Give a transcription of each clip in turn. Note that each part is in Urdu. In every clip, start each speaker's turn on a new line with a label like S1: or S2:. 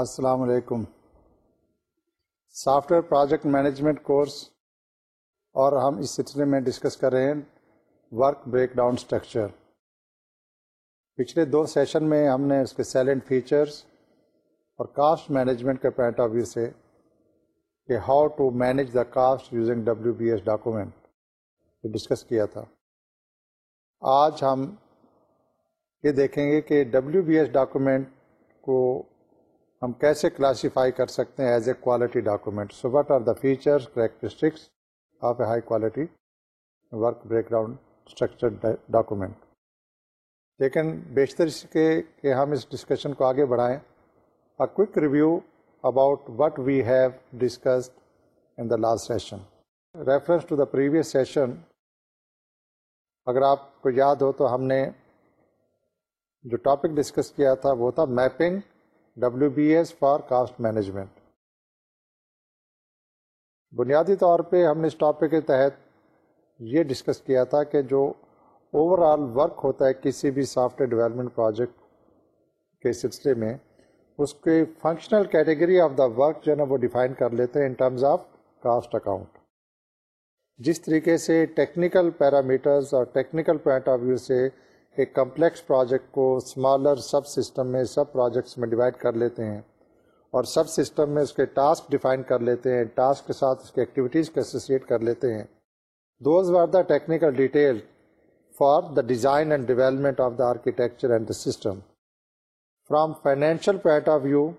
S1: السلام علیکم software project management course اور ہم اس سلسلے میں ڈسکس کر رہے ہیں ورک بریک ڈاؤن اسٹرکچر پچھلے دو سیشن میں ہم نے اس کے سیلنٹ فیچرس اور کاسٹ مینجمنٹ کے پوائنٹ آف ویو سے کہ how to manage the cost using W B S document discuss کیا تھا آج ہم یہ دیکھیں گے کہ ڈبلو بی ایس ڈاکومنٹ کو ہم کیسے کلاسیفائی کر سکتے ہیں as a quality document so what are the features characteristics of a high quality work break ground structure document لیکن بیشتر اس کے کہ ہم اس ڈسکشن کو آگے بڑھائیں a quick review about what we have discussed in the last session reference to the previous session اگر آپ کو یاد ہو تو ہم نے جو ٹاپک ڈسکس کیا تھا وہ تھا mapping W B S for cost management بنیادی طور پہ ہم نے اس ٹاپک کے تحت یہ ڈسکس کیا تھا کہ جو اوور آل ورک ہوتا ہے کسی بھی سافٹ ویئر ڈیولپمنٹ پروجیکٹ کے سلسلے میں اس کے functional category of the work جو ہے نا وہ ڈیفائن کر لیتے ہیں in terms of cost account جس طریقے سے ٹیکنیکل پیرامیٹرز اور ٹیکنیکل پوائنٹ آف ویو سے ایک کمپلیکس پروجیکٹ کو اسمالر سب سسٹم میں سب پروجیکٹس میں ڈیوائڈ کر لیتے ہیں اور سب سسٹم میں اس کے ٹاسک ڈیفائن کر لیتے ہیں ٹاسک کے ساتھ اس کے ایکٹیویٹیز کو ایسوسیٹ کر لیتے ہیں those are the technical detail for the design and development of the architecture and the system from financial point of view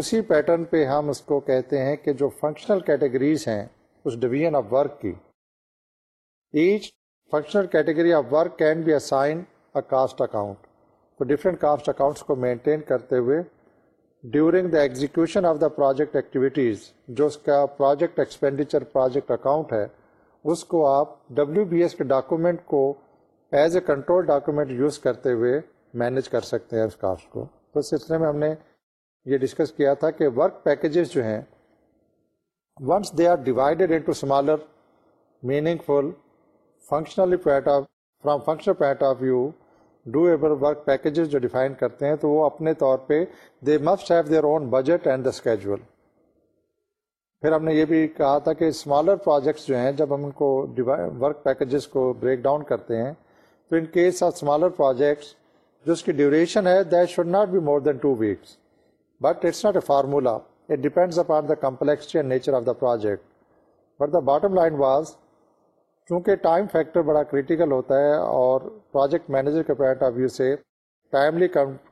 S1: اسی پیٹرن پہ ہم اس کو کہتے ہیں کہ جو فنکشنل کیٹیگریز ہیں اس ڈویژن آف ورک کی each functional category of work can be assign a cost account تو ڈفرینٹ کاسٹ اکاؤنٹس کو مینٹین کرتے ہوئے during the execution of the project activities جو اس کا پروجیکٹ ایکسپینڈیچر پروجیکٹ اکاؤنٹ ہے اس کو آپ ڈبلو بی ایس کے ڈاکومنٹ کو as a control document use کرتے ہوئے مینج کر سکتے ہیں اس کاسٹ کو تو اس سلسلے میں ہم نے یہ ڈسکس کیا تھا کہ ورک پیکیجز جو ہیں once they are divided into smaller meaningful functionally point of from functional point of view do work packages جو ڈیفائن کرتے ہیں تو وہ اپنے طور پہ they must have their own budget and the schedule پھر ہم نے یہ بھی کہا تھا کہ اسمالر پروجیکٹس جو ہیں جب ہم ان کو ورک کو بریک ڈاؤن کرتے ہیں تو in case of smaller projects جو اس کی ڈیوریشن ہے that should not be more than two weeks but it's not a formula it depends upon the complexity and nature of the project but the bottom line was چونکہ ٹائم فیکٹر بڑا کریٹیکل ہوتا ہے اور پروجیکٹ مینیجر کے پوائنٹ آف ویو سے timely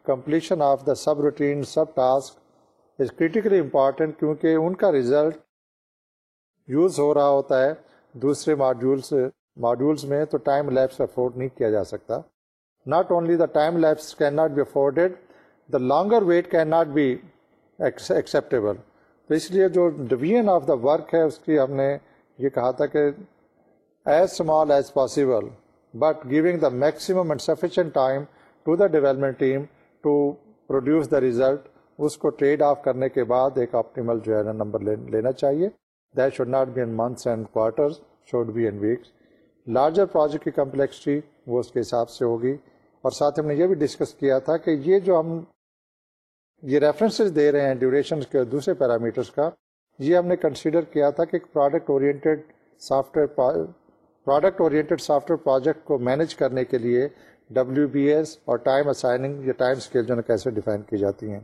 S1: completion of the sub routine sub task is critically important کیونکہ ان کا ریزلٹ یوز ہو رہا ہوتا ہے دوسرے ماڈیولس ماڈیولس میں تو ٹائم لیپس افورڈ نہیں کیا جا سکتا not only the time lapse can not be afforded the longer wait can not be acceptable تو اس لیے جو ڈویژن آف دا ورک ہے اس کی ہم نے یہ کہا تھا کہ as small as possible but giving the maximum and sufficient time to the development team to produce the result اس کو ٹریڈ آف کرنے کے بعد ایک آپٹیمل جو ہے نا نمبر لینا چاہیے that should not be in months and quarters should be in weeks larger project کی کمپلیکسٹی وہ اس کے حساب سے ہوگی اور ساتھ ہم نے یہ بھی ڈسکس کیا تھا کہ یہ جو ہم یہ ریفرنسز دے رہے ہیں ڈیوریشنس کے دوسرے پیرامیٹرس کا یہ ہم نے کنسیڈر کیا تھا کہ ایک product oriented software product oriented software project کو مینیج کرنے کے لیے ڈبلیو بی ایس اور ٹائم اسائننگ یا ٹائم اسکیل جو ہے کیسے ڈیفائن کی جاتی ہیں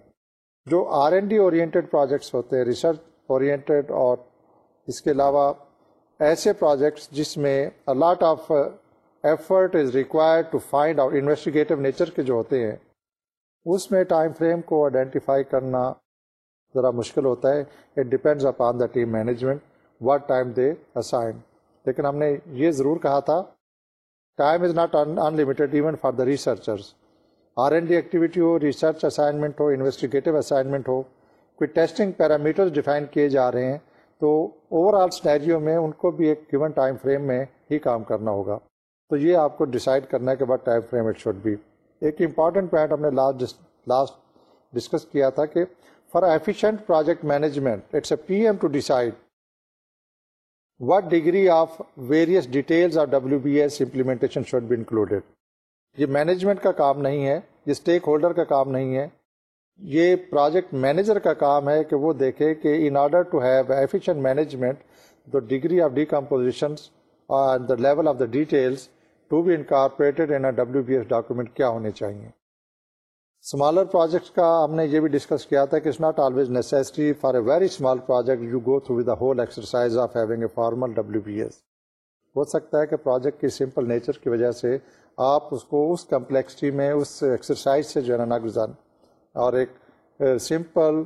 S1: جو R N D oriented projects ہوتے ہیں ریسرچ اورینٹیڈ اور اس کے علاوہ ایسے پروجیکٹس جس میں a lot of effort is require find out investigative nature کے جو ہوتے ہیں اس میں ٹائم فریم کو آئیڈینٹیفائی کرنا ذرا مشکل ہوتا ہے it depends upon the team management what time they assign لیکن ہم نے یہ ضرور کہا تھا time is not in limited even for the researchers R and D activity ہو ریسرچ اسائنمنٹ ہو انویسٹیگیٹو اسائنمنٹ ہو کوئی ٹیسٹنگ پیرامیٹر ڈیفائن کیے جا رہے ہیں تو اوور آل میں ان کو بھی ایک گیون ٹائم فریم میں ہی کام کرنا ہوگا تو یہ آپ کو ڈیسائڈ کرنا ہے کہ بعد time frame it should be ایک امپارٹینٹ پوائنٹ ہم نے لاسٹ ڈسکس کیا تھا کہ for efficient project management it's a P M to decide what degree of various details B S implementation should be included یہ مینجمنٹ کا کام نہیں ہے یہ اسٹیک ہولڈر کا کام نہیں ہے یہ پروجیکٹ مینیجر کا کام ہے کہ وہ دیکھے کہ in order of of the to be in in B S document کیا ہونے چاہئیں اسمالر پروجیکٹ کا ہم نے یہ بھی ڈسکس کیا تھا کہ it's not always necessary for a very small project you go through the whole exercise of having a formal W B S ہو سکتا ہے کہ پروجیکٹ کی سمپل نیچر کی وجہ سے آپ اس کو اس کمپلیکسٹی میں اس ایکسرسائز سے جو ہے نا نہ اور ایک simple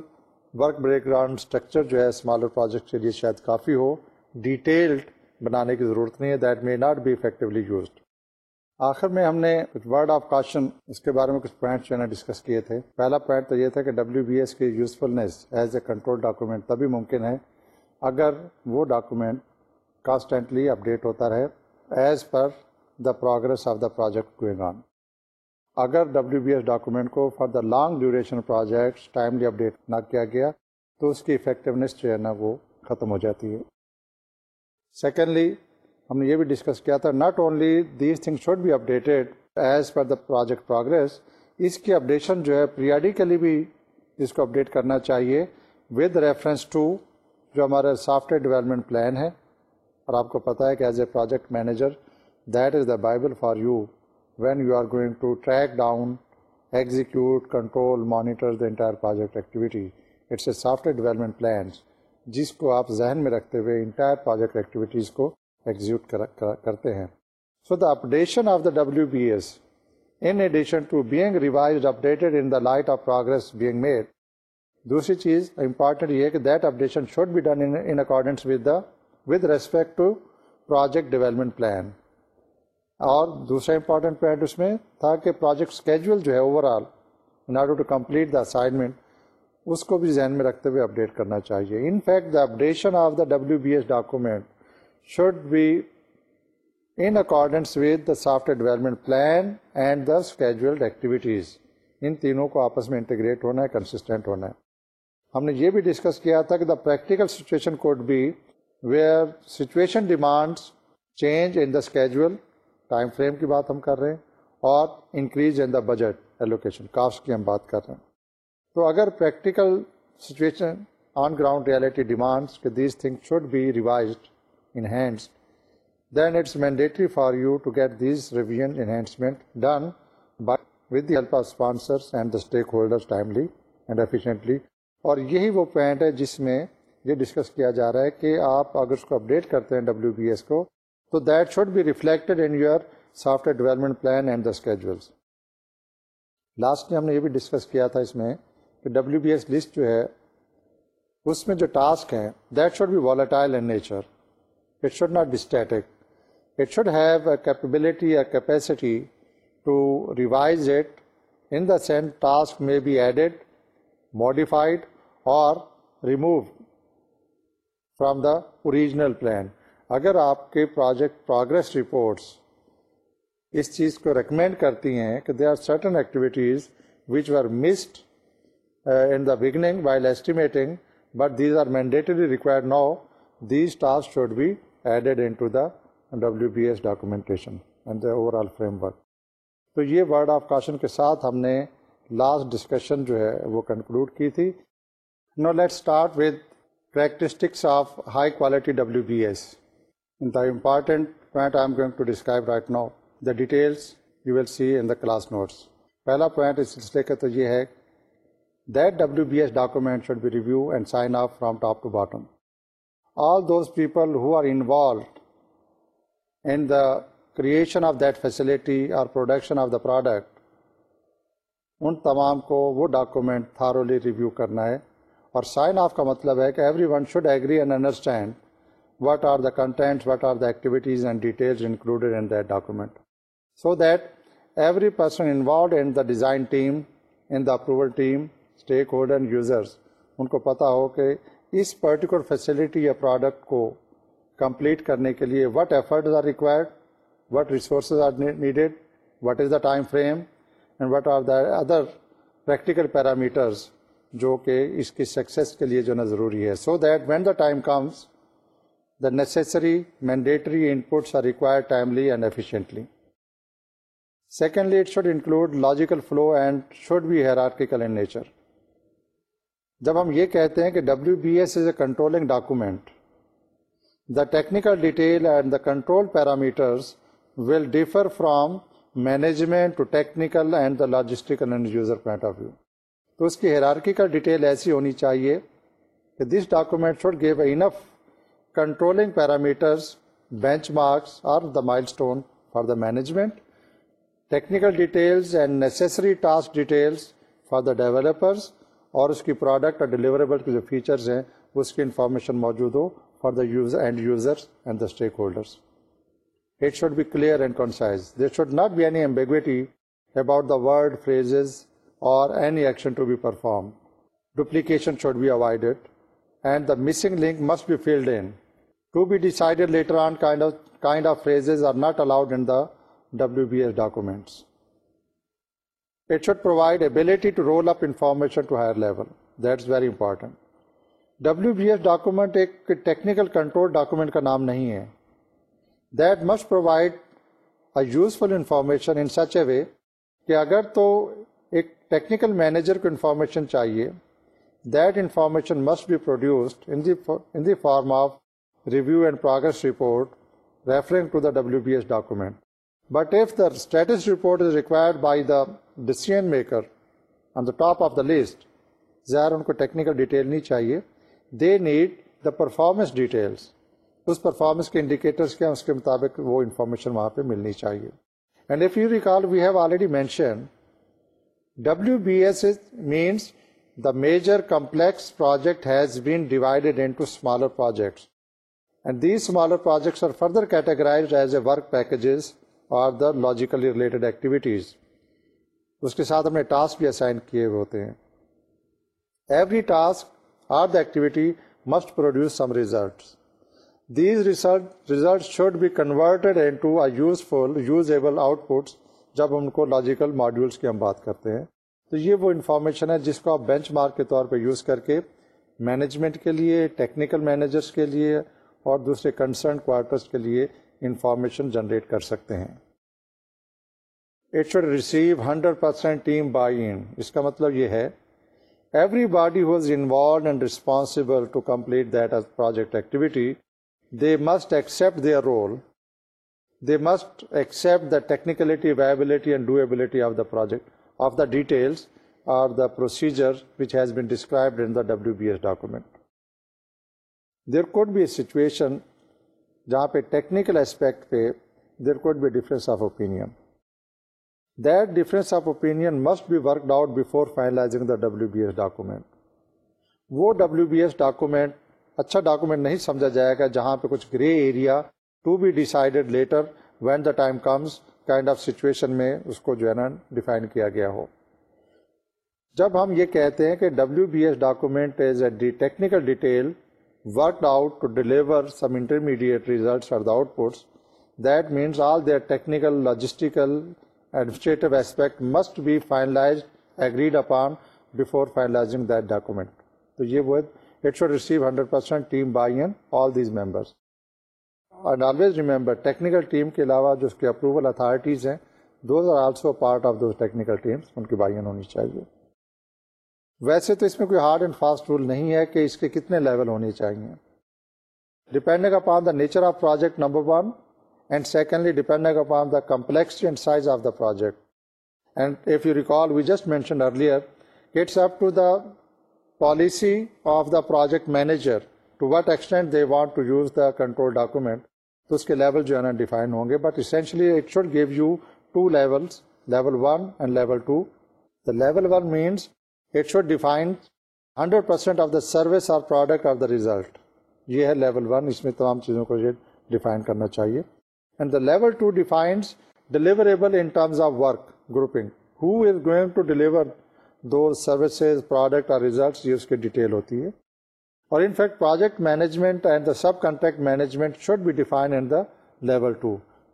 S1: work break ground structure جو ہے اسمالر پروجیکٹ کے لیے شاید کافی ہو ڈیٹیلڈ بنانے کی ضرورت نہیں ہے that may not be effectively used آخر میں ہم نے کچھ ورڈ آف کاشن اس کے بارے میں کچھ پوائنٹس جو ہے نا ڈسکس کیے تھے پہلا پوائنٹ تو یہ تھا کہ ڈبلیو بی ایس کی usefulness as a control document تبھی ممکن ہے اگر وہ ڈاکومنٹ کانسٹینٹلی اپڈیٹ ہوتا رہے as per the progress of the project going on اگر ڈبلو بی ایس ڈاکومنٹ کو for the long duration projects timely update نہ کیا گیا تو اس کی افیکٹونیس جو ہے نا وہ ختم ہو جاتی ہے سیکنڈلی ہم نے یہ بھی ڈسکس کیا تھا not only these thing should be updated as per the project progress اس کی اپڈیشن جو ہے پریاڈیکلی بھی اس کو اپڈیٹ کرنا چاہیے ود ریفرنس ٹو جو ہمارا سافٹ ویئر ڈیولپمنٹ پلان ہے اور آپ کو پتہ ہے کہ as a project manager that is the Bible for you when you are going to track down execute control monitor the entire project activity it's a software development plan جس کو آپ ذہن میں رکھتے ہوئے انٹائر پروجیکٹ ایکٹیویٹیز کو ایگزیکٹ کرتے ہیں so the updation of the W B S in addition to being revise updated in the light of progress being made دوسری چیز امپارٹنٹ یہ ہے کہ that updation should be done in accordance with the with respect to project development plan اور دوسرا امپارٹنٹ پوائنٹ اس میں تھا کہ پروجیکٹ اسکیجول جو ہے overall in order to complete the assignment اس کو بھی ذہن میں رکھتے ہوئے اپڈیٹ کرنا چاہیے in fact the updation of the W B S document should be in accordance with the software development plan and the schedule activities ان تینوں کو آپس میں انٹیگریٹ ہونا ہے کنسسٹینٹ ہونا ہے ہم نے یہ بھی ڈسکس کیا تھا کہ the practical situation could be where situation demands change in the schedule time frame کی بات ہم کر رہے ہیں اور increase in the budget allocation cost کی ہم بات کر رہے ہیں تو اگر practical situation on ground reality demands کہ these thing should be revised get these revision enhancement done by with the help of sponsors and the stakeholders timely and efficiently اور یہی وہ پوائنٹ ہے جس میں یہ ڈسکس کیا جا رہا ہے کہ آپ اگر اس کو اپڈیٹ کرتے ہیں ڈبلیو بی ایس کو تو that should be reflected in your software development plan and the schedules last ہم نے یہ بھی ڈسکس کیا تھا اس میں کہ ڈبلیو بی ایس لسٹ جو ہے اس میں جو ٹاسک ہیں that should be volatile in nature it should have a capability capacity to revise it in the sense task میں بی added modified اور removed from the original plan اگر آپ کے پروجیکٹ پروگرس رپورٹس اس چیز کو ریکمینڈ کرتی ہیں کہ they are certain activities which are missed in the beginning while estimating but these are mandatory required now these task should be added in to the W B S documentation and the overall framework تو یہ ورڈ آف کاشن کے ساتھ ہم نے لاسٹ ڈسکشن جو ہے وہ کنکلوڈ کی تھی نو late start with characteristics of high quality W B S the important point I am going to describe right now the details you will see in the class notes پہلا پوائنٹ اس سلسلے کا تو یہ ہے that W B S document should be review and sign off from top to bottom all those people who are involve in the creation of that facility اور پروڈکشن آف دا پروڈکٹ ان تمام کو وہ ڈاکومنٹ تھارولی ریویو کرنا ہے اور سائن آف کا مطلب ہے کہ every one should agree and understand what are the content what are the activities and details included in that document so that every person involved in the design team in the approval team stakeholder users ان کو پتہ ہو کہ اس پرٹیکولر فیسلٹی یا پروڈکٹ کو کمپلیٹ کرنے کے لیے what effort are required what resources are needed what is the time frame and what are the other practical parameters جو کہ اس کی سکسیز کے لیے جو نا ضروری ہے so that when the time comes the necessary mandatory inputs are required timely and efficiently secondly it should include logical flow and should be hierarchical in nature جب ہم یہ کہتے ہیں کہ W B S is a controlling document the technical detail and the control parameters will differ from management to technical and the end user point of view تو اس کی ہیرارکی کا ڈیٹیل ایسی ہونی چاہیے کہ this document should give a enough controlling parameters benchmarks are the milestone for the management technical details and necessary task details for the developers اور اس کی پروڈکٹ اور ڈیلیوریبل کے جو فیچرز ہیں اس کی انفارمیشن موجود ہو for the end users and the stakeholders it should be clear and concise there should not be any ambiguity about the word phrases اور any action to be perform duplication should be avoided and the missing link must be filled in to be decided later on kind of phrases are not allowed in the W B S documents it should provide ability to roll up information to higher level that is very important W B H document ایک ٹیکنیکل کنٹرول ڈاکیومنٹ کا نام نہیں ہے that must provide a useful information in such a way کہ اگر تو ایک ٹیکنیکل مینیجر کو انفارمیشن چاہیے that information must be produced form of review and progress report referring to the W B S document but if the status report is required by the decision maker on the top of the list ظاہر ان کو ٹیکنیکل ڈیٹیل نہیں چاہیے they need the performance details اس پرفارمنس کے انڈیکیٹرس کے اس کے مطابق وہ انفارمیشن وہاں پہ ملنی چاہیے and if you recall we have already mention W B S means the major complex project has been divided into smaller projects and these smaller projects are further categorise as a work packages اور لاجیکلی ریلیٹڈ ایکٹیویٹیز اس کے ساتھ ہم نے ٹاسک بھی اسائن کیے ہوئے ہوتے ہیں every task are the activity must produce some result these result result should be converted a useful usable outputs جب ہم کو لاجیکل ماڈیولس کی ہم بات کرتے ہیں تو یہ وہ انفارمیشن ہے جس کو آپ بینچ مارک کے طور پہ یوز کر کے مینجمنٹ کے لیے ٹیکنیکل مینیجرس کے لیے اور دوسرے کنسرن کوارٹرس کے لیے انفارمیشن جنریٹ کر سکتے ہیں it should receive hundred percent team by in اس کا مطلب یہ ہے everybody was involved and responsible to complete that project activity they must accept their role they must accept the technicality viability and doability of the project of the details are the procedure which has been described in the B S document there could be a situation جہاں پہ ٹیکنیکل اسپیکٹ پہ دیر could be difference of opinion must be work out before finalising وہ ڈبلو بی ایس ڈاکومنٹ اچھا ڈاکومنٹ نہیں سمجھا جائے گا جہاں پہ کچھ grey area to be decided later when the time comes kind of situation میں اس کو جو ہے نا ڈیفائن کیا گیا ہو جب ہم یہ کہتے ہیں کہ W B S document is a technical detail work out to deliver some intermediate results are the outputs that means all their technical logistical administrative aspect must be finalise agreed upon before finalising that document تو یہ وہ it should receive hundred percent team by in all these members and always remember technical team کے علاوہ جو اس کے اپروول اتھارٹیز ہیں those are also part of those technical teams ان کی بائی ان ہونی چاہیے ویسے تو اس میں کوئی ہارڈ اینڈ فاسٹ رول نہیں ہے کہ اس کے کتنے لیول ہونے چاہیے depending upon the nature of project number one and secondly depend upon the complexity and size of the project and if you recall we just mention earlier it's up policy of the project manager to what extent they want to use the control document تو اس کے لیول جو ہے نا ڈیفائن ہوں گے but essentially it should give you two level one and level one means it should define hundred percent of the service اور پروڈکٹ آف دا ریزلٹ یہ ہے لیول ون اس میں تمام چیزوں کو یہ ڈیفائن کرنا چاہیے and the level deliverable grouping ہوگی سروسز پروڈکٹ اور ریزلٹس یہ اس کی ڈیٹیل ہوتی ہے اور in fact project management and the sub contact management should be define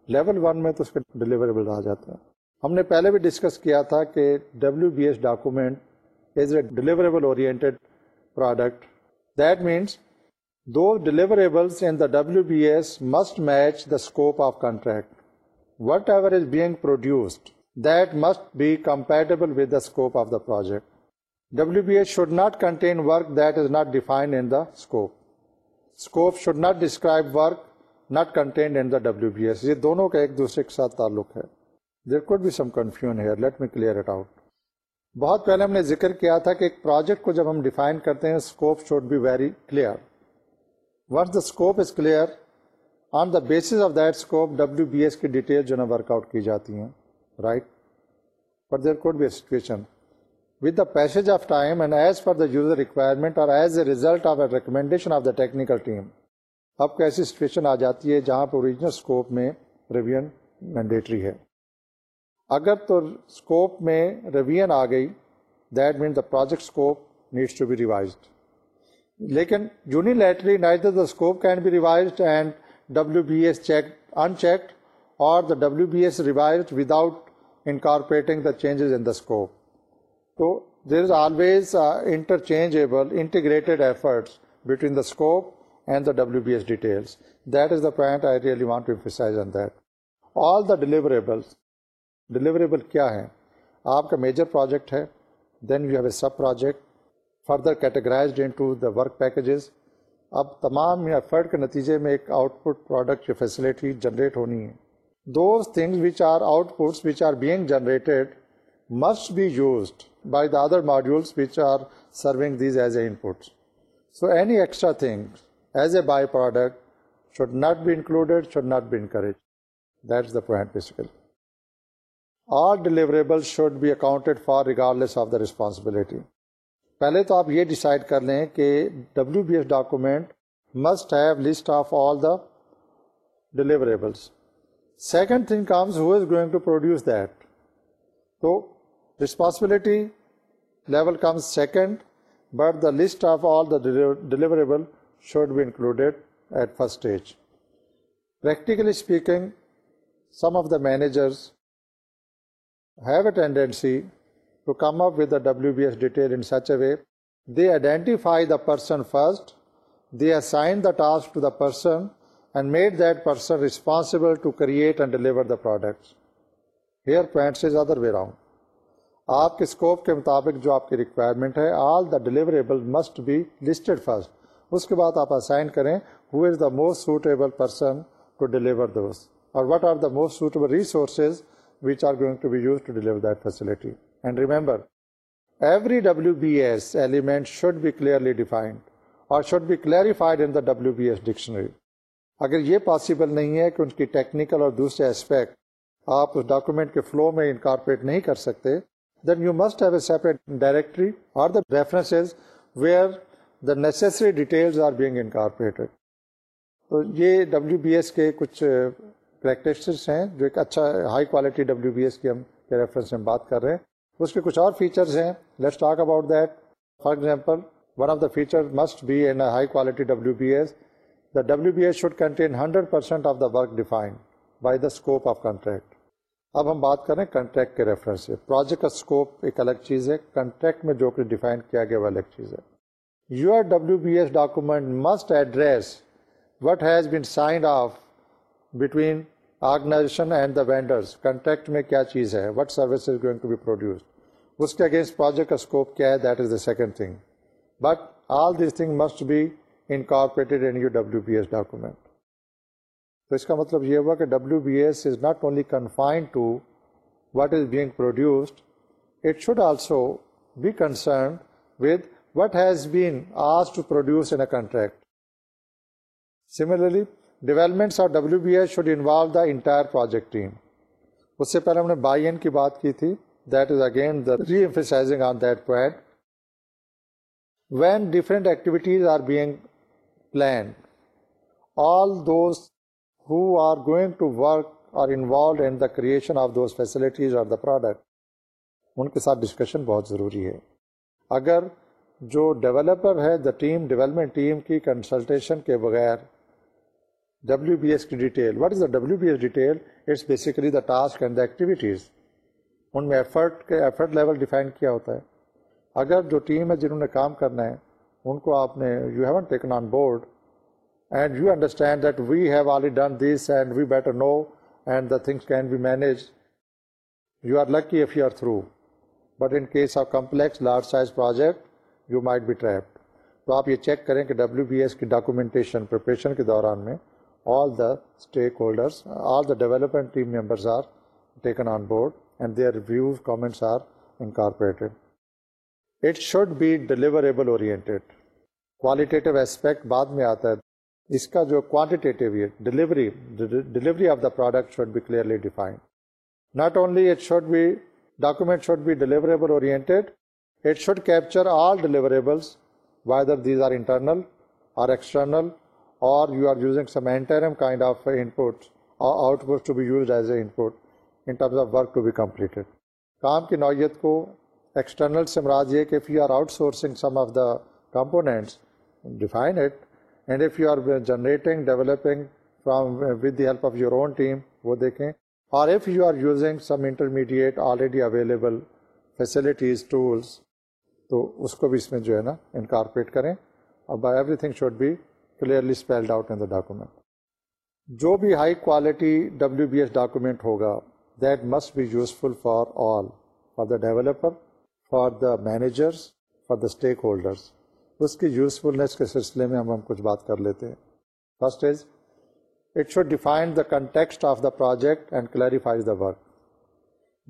S1: one میں تو اس کا ڈلیوریبل رہا جاتا ہے ہم نے پہلے بھی ڈسکس کیا تھا کہ W B S document is a deliverable اور دو deliverables in the W B S must match the scope of contract whatever is being produced that must be scope with the scope of the project W B S should not contain work that is not should scope should not describe work not contained in the W B S یہ دونوں کا ایک دوسرے کے ساتھ تعلق ہے there could Let some clear it let me clear it out بہت پہلے ہم نے ذکر کیا تھا کہ ایک پروجیکٹ کو جب ہم ڈیفائن کرتے ہیں scope should be very clear verse the scope is clear on the basis of that scope W B S کی ڈیٹیل جو ہے نا ورک آؤٹ کی جاتی ہیں رائٹ پر there could be a situation with the passage of time and as per the user requirement اور as a a result of of the technical team اب کو ایسی سچویشن آ جاتی ہے جہاں پہ اوریجنل اسکوپ میں ریویژن مینڈیٹری ہے اگر تو اسکوپ میں ریویژن آ گئی that means the project scope needs to be revised لیکن unilaterally nice the scope can be revised and W B S check in checked اور the W B S revised without incorporating the changes in the scope تو there is always interchangeable integrated efforts between the scope and the W B S details that is the point I really want to emphasise on that all the deliverables deliverable کیا ہیں آپ کا میجر پروجیکٹ ہے then you have a sub project further into in work packages اب تمام ایفرٹ کے نتیجے میں ایک آؤٹ پٹ پروڈکٹ یا فیسلٹی جنریٹ ہونی ہے those things are are outputs being generated must be used by the other modules which are serving these as a inputs so any extra thing as a by product should not be included should not be encourage that is the point or deliverable should be accounted for regardless of the responsibility پہلے تو آپ یہ ڈیسائڈ کر لیں کہ W B F document must have list of all the deliverables second thing comes is going to produce that تو responsibility level comes second but the list of all the deliverable should be included at first stage practically speaking some of the managers have a tendency to come up with the WBS detail in such a way. They identify the person first, they assign the task to the person and made that person responsible to create and deliver the products. Here points is other way around. آپ کے اسکوپ کے مطابق جو آپ کی ریکوائرمنٹ ہے all the deliverable must be listed first اس کے بعد آپ اسائن کریں who is the most suitable person to deliver those اور what are the most suitable resources which are going to be use to deliver that facility remember every W B S element should be clearly defined اور should be clarified in the W B S dictionary اگر یہ پاسبل نہیں ہے کہ ان کی ٹیکنیکل اور دوسرے اسپیکٹ آپ اس ڈاکومنٹ کے فلو میں انکارپوریٹ نہیں کر سکتے then you must have a separate directory اور یہ ڈبلیو بی ایس کے کچھ پریکٹسز ہیں جو ایک اچھا high quality W B S کی ہم کے ریفرنس میں بات کر رہے ہیں اس کے کچھ اور فیچرز ہیں let's talk about that for example one of the feature must be an a high quality W B S the W B S should contain hundred percent of the work defined by the scope of contract اب ہم بات کریں کنٹریکٹ کے ریفرنس سے پروجیکٹ کا اسکوپ ایک الگ چیز ہے کنٹریکٹ میں جو کچھ ڈیفائن کیا گیا وہ الگ چیز ہے your W B S document must address what has been signed off between organization and the vendors contract میں کیا چیز ہے what service is going to be produce اس کے اگینسٹ پروجیکٹ کا اسکوپ کیا ہے that is the second thing but all this thing must be incorporated in you W B S document تو اس کا مطلب یہ ہوا کہ W B S is not only confined to what is being produced it should also be concern with what has been آس to produce in a contract similarly developments اور W B S should involve the entire project team اس سے پہلے ہم نے بائی این کی بات کی تھی that is again the re emphasising on that point when different activities are being plan all those who are going to work are involved in the creation of those facilities or the product ان کے ساتھ ڈسکشن بہت ضروری ہے اگر جو ڈیولپر ہے دا ٹیم ڈیولپمنٹ ٹیم کی کنسلٹیشن کے بغیر ڈبلو بی ایس کی detail what is the W B S detail it's basically the task and the activities ان میں ایفرٹ کے ایفرٹ لیول ڈیفائن کیا ہوتا ہے اگر جو ٹیم ہے جنہوں نے کام کرنا ہے ان کو آپ نے you heaven taken on board and you understand that we have آلی done this and we better know and the things can be manage you are lucky if you are through but in case of complex large size project you might be trapped تو آپ یہ چیک کریں کہ ڈبلو بی ایس کی ڈاکومنٹیشن پریپریشن کے دوران میں all the stakeholders all the development team members be ڈلیوریبلٹیڈ qualitative aspect بعد میں آتا ہے اس کا جو کوانٹیٹیو یہ delivery of the product should be clearly define not only it should be document should be deliverable اور اور you are using some interim کا output as a input in work to be completed کام کی نوعیت کو ایکسٹرنل سے مراد یہ کہ if you you are are outsourcing some of the components define it and generating developing from with the help of your own team وہ دیکھیں اور if you are using some intermediate already available facilities tools تو اس کو بھی اس میں جو ہے نا انکارپریٹ کریں اور by everything should be clearly spelled out in the document جو بھی high quality W B S document ہوگا that must be useful for all for the developer for the managers for the stakeholders اس کی یوزفلنیس کے سلسلے میں ہم ہم کچھ بات کر لیتے ہیں first is it should define the context of the project and clarifies the work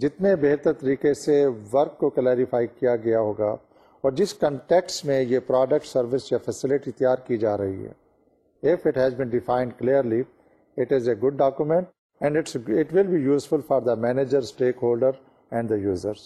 S1: جتنے بہتر طریقے سے ورک کو کلیریفائی کیا گیا ہوگا اور جس کنٹیکس میں یہ پروڈکٹ سروس یا فیسلٹی تیار کی جا رہی ہے if it has been defined clearly it is a good document and it's it will be useful for the manager stakeholder and the users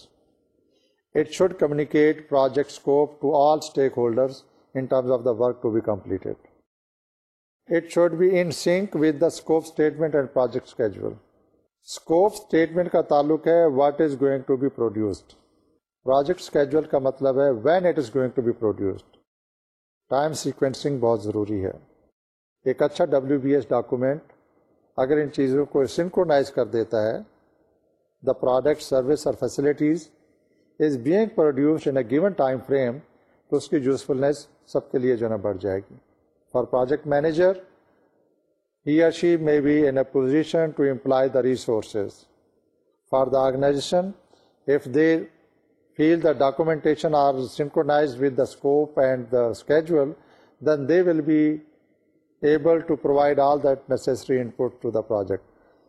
S1: it should communicate project scope to all stakeholders in terms of the work to be completed it should be in sync with the scope statement and project schedule scope statement کا تعلق ہے what is going to be produced project schedule کا مطلب ہے when it is going to be produced time sequencing بہت ضروری ہے ایک اچھا ڈبلو بی ایس ڈاکومنٹ اگر ان چیزوں کو سنکرونائز کر دیتا ہے دا پروڈکٹ سروس اور facilities is being produce in a given time frame تو اس کی یوزفلنیس سب کے لیے جو ہے نا بڑھ جائے گی for project manager he or she may be in a position to employ the resources for the organisation if they feel the documentation or synchronise with the scope and the schedule then they will be abled all that necessary input the product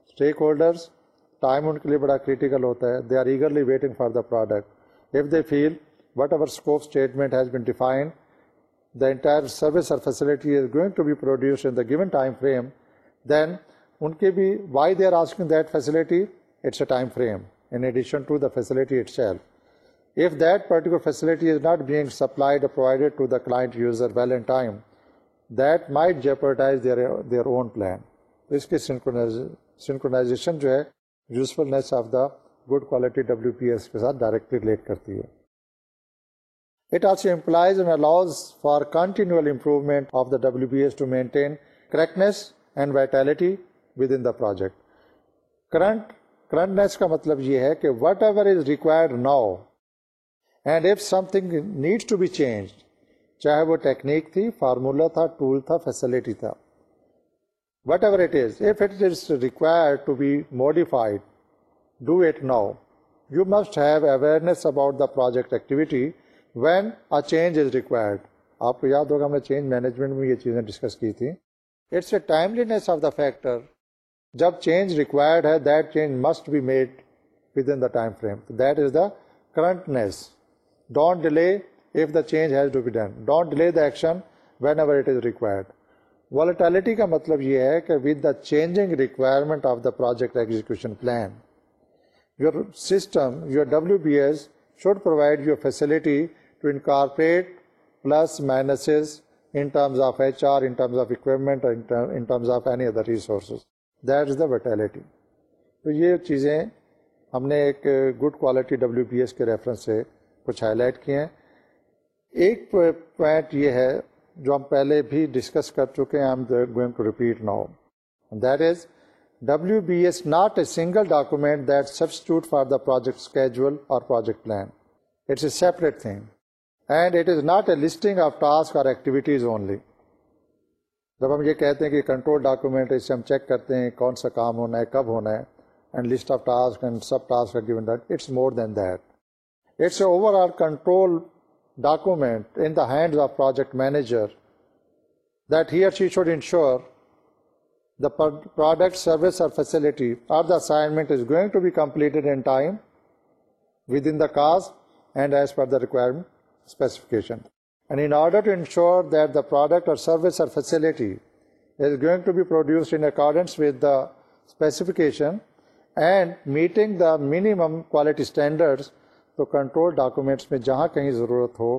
S1: stakeholders time ان کے لیے بڑا کریٹیکل ہوتا ہے they are eagerly waiting for the product if they feel whatever scope statement has been defined the entire service or facilities goings why they are asking that facility it's a time frame indication to the facility اٹھ facility is not being supplied provided to the end use ارل their own plan اس کے سینکوناشن جو ہے useful good quality W P S کے ساتھ ڈائریکٹ ریلیٹ کرتی ہے پروجیکٹ کرنٹ کرنٹنیس کا مطلب یہ ہے کہ whatever is required now and if something needs to be change چاہے وہ ٹیکنیک تھی فارمولا تھا ٹول تھا فیسلٹی تھا whatever it is if it is require to be modified do it now you must have awareness about the project activity when a change is required آپ کو یاد ہوگا ہم نے چینج مینجمنٹ میں یہ چیزیں ڈسکس کی تھیں it's a timeliness of the factor جب چینج ریکوائرڈ ہے that change must be made within the time frame that is the currentness don't delay if the change has to be done don't delay the action whenever it is required volatility کا مطلب یہ ہے کہ with the changing requirement of the project execution plan your system your W B S should provide your facility to corporate plus minuses in terms of H R in in terms terms of of equipment any other resources that is the vitality تو یہ چیزیں ہم نے ایک good quality W B S کے ریفرنس سے کچھ ہائی لائٹ کیے ہیں ایک پوائنٹ یہ ہے جو ہم پہلے بھی ڈسکس کر چکے ہیں I M going to repeat that is be not a single that substitute for the project schedule اور project plan it's a separate thing and it is not a listing of task اور ایکٹیویٹیز اونلی جب ہم یہ کہتے ہیں کہ کنٹرول ڈاکومنٹ اس سے ہم چیک کرتے ہیں کون سا کام ہونا ہے کب ہونا ہے and and list of task task سب it's more than that It's an overall control document in the hands of project manager that he or she should ensure the product, service or facility or the assignment is going to be completed in time, within the cost and as per the requirement specification. And in order to ensure that the product or service or facility is going to be produced in accordance with the specification and meeting the minimum quality standards تو کنٹرول ڈاکومنٹس میں جہاں کہیں ضرورت ہو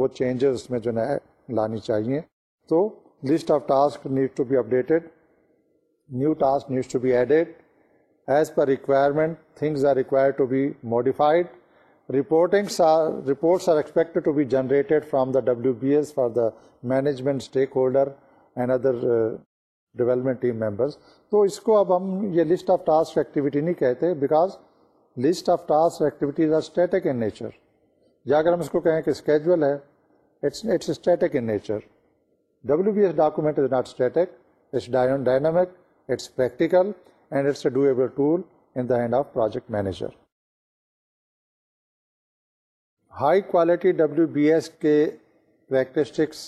S1: وہ چینجز اس میں جو ہے لانی چاہیے تو list of task need to be updated new task need to be added as per requirement things are require to be reports are expected to be from the W B S for the management stakeholder and other development team members تو اس کو اب ہم یہ لسٹ آف ٹاسک ایکٹیویٹی نہیں کہتے because list of task activities are static in nature یا اگر ہم اس کو کہیں کہ اسکیجول ہے it's it's static in nature W B S document is not static it's dynamic it's practical and it's a doable tool in the hand of project manager high quality W B S کے کریکٹرسٹکس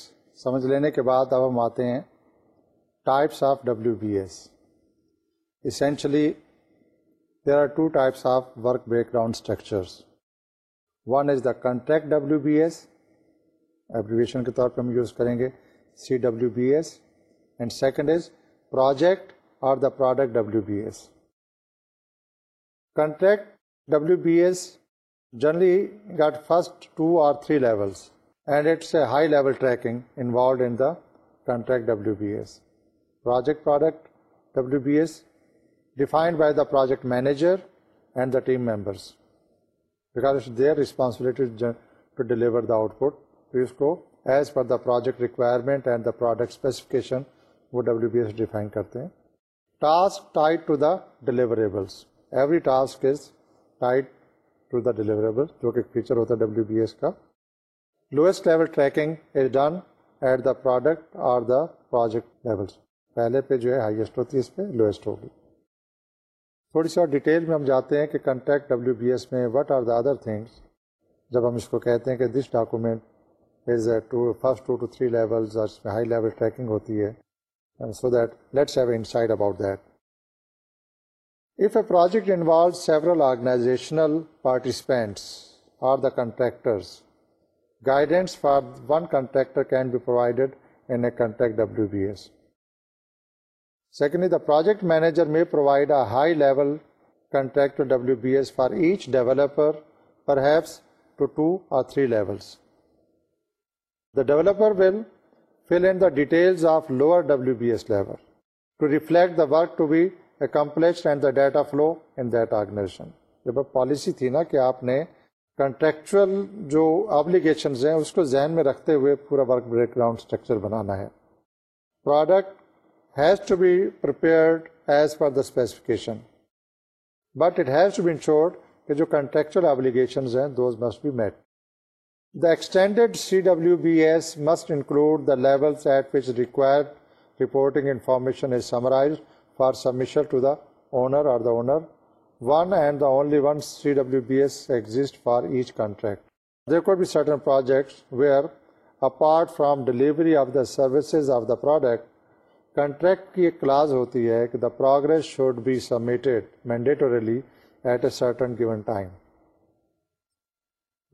S1: سمجھ لینے کے بعد اب ہم آتے ہیں types of W B S essentially there are two types of work break down structures one is the contract W B S application کے طور پہ ہم یوز کریں گے C W B S and second is project اور the product W B S contract W B S generally get first two or three level and it's a high level tracking involved in the contract W B S project product W B S defined by the project manager and the team members because their responsibility the output اس کو as per the project requirement and the product specification وہ ڈبلو بی ایس ڈیفائن کرتے ہیں task tied to the deliverables every task is tied جو کہ فیچر ہوتا ہے ڈبلو بی ایس کا lowest level tracking is done at the product are the project levels پہلے پہ جو ہے ہائیسٹ ہوتی ہے اس پہ لوئسٹ ہوگی تھوڑی سی اور ڈیٹیل میں ہم جاتے ہیں کہ کنٹیکٹ ڈبلو بی ایس میں what are the other things جب ہم اس کو کہتے ہیں کہ this document is a first to to اس میں ہائی لیول ٹریکنگ ہوتی ہے so that that let's have inside about project involve several organizational participants or the contractors guidance for one contractor can be provided in a contact W B S Secondly, the project manager may provide a high-level contract to WBS for each developer, perhaps to two or three levels. The developer will fill in the details of lower WBS level to reflect the work to be accomplished and the data flow in that organization. جب پالیسی تھی نا کہ آپ نے کنٹریکچوئل جو آبلیگیشنز ہیں اس کو ذہن میں رکھتے ہوئے پورا ورک بریک گراؤنڈ اسٹرکچر بنانا ہے product has to be prepared as per the specification, but it has to be ensured that the contractual obligations and those must be met. The extended CWBS must include the levels at which required reporting information is summarized for submission to the owner or the owner. One and the only one CWBS exists for each contract. There could be certain projects where, apart from delivery of the services of the product, contract کی ایک کلاز ہوتی ہے کہ the progress should be submitted mandatorily at a certain given time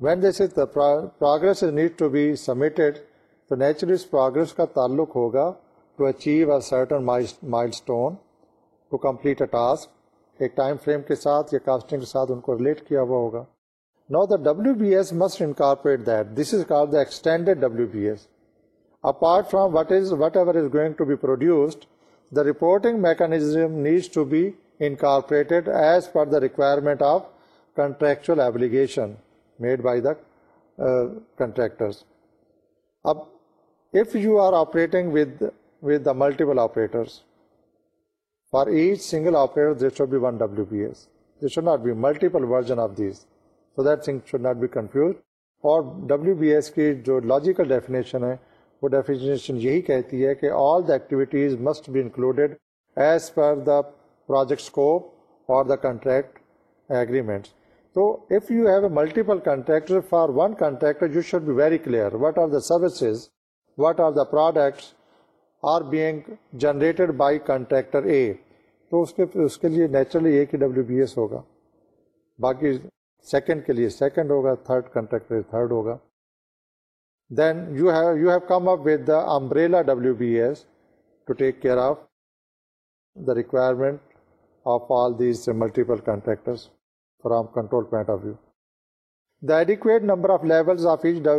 S1: when جیسے is need to be submitted تو نیچرلی پروگرس کا تعلق ہوگا to achieve a certain milestone to complete a task ایک ٹائم فریم کے ساتھ یا کاسٹنگ کے ساتھ ان کو ریلیٹ کیا ہوا ہوگا now the W B S must incorporate that this is the extended B S apart from what is whatever is going to be produced the reporting mechanism needs to be incorporated as per the requirement of contractual obligation made by the contractor multiple operators for each single operator this should be one W B S these should not be multiple version of this so that سنگ شوڈ ناٹ بی کنفیوز اور ڈبلو بی ایس کی جو لاجیکل ڈیفینیشن ہے وہ ڈیفینیشن یہی کہتی ہے کہ all the activities must be included as per the project scope اور دا کنٹریکٹ اگریمنٹ تو if you have a multiple contractor for one contractor you should be very clear what are the services what are the product are being generated by contractor A تو اس کے اس کے لیے نیچرلی اے کی ڈبلو بی ایس ہوگا باقی سیکنڈ کے لیے سیکنڈ ہوگا تھرڈ کنٹریکٹر تھرڈ ہوگا then you have you have come up with the umbrella W B S to take care of the requirement of all these ملٹیپلٹریکٹرول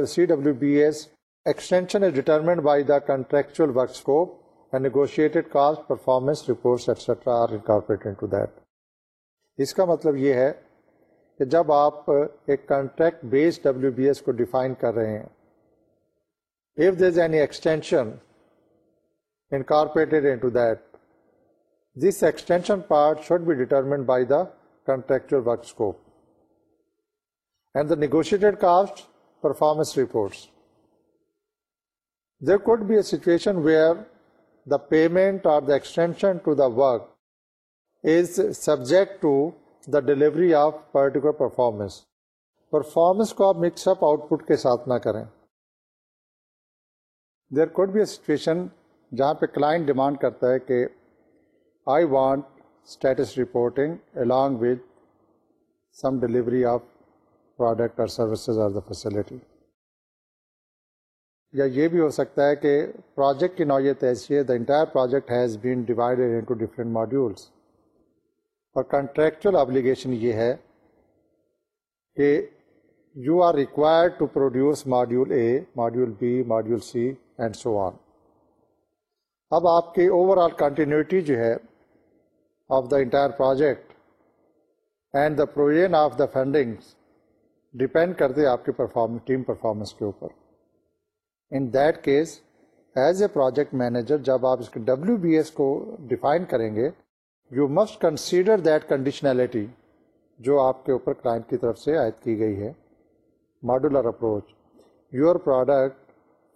S1: C W B S extension by the کنٹریکچلگوشٹی اس کا مطلب یہ ہے کہ جب آپ ایک contract base W B S کو ڈیفائن کر رہے ہیں if this an extension incorporate this extension part should be determined by the کنٹریکچرسٹ performance reports the situation where the payment اور subject to the delivery of particular performance performance کو آپ مکس اپ آؤٹ پٹ کے ساتھ نہ کریں there could be a situation جہاں پہ کلائنٹ ڈیمانڈ کرتا ہے کہ I want status reporting along with some delivery of product اور سروسز آر دا فیسلٹی یا یہ بھی ہو سکتا ہے کہ پروجیکٹ کی نوعیت ایسی ہے the entire project has been divided into different modules اور کنٹریکچل ابلیگیشن یہ ہے کہ you are required to produce module A module B module C and so on اب آپ کی اوور آل کنٹینیوٹی جو ہے of the entire project and the provision of the fundings depend کرتے آپ کی پرفارمنس ٹیم پرفارمنس کے اوپر in that case as a project manager جب آپ اس کے ڈبلو بی ایس کو ڈیفائن کریں گے you must consider that conditionality جو آپ کے اوپر کلائنٹ کی طرف سے عائد کی گئی ہے modular approach your product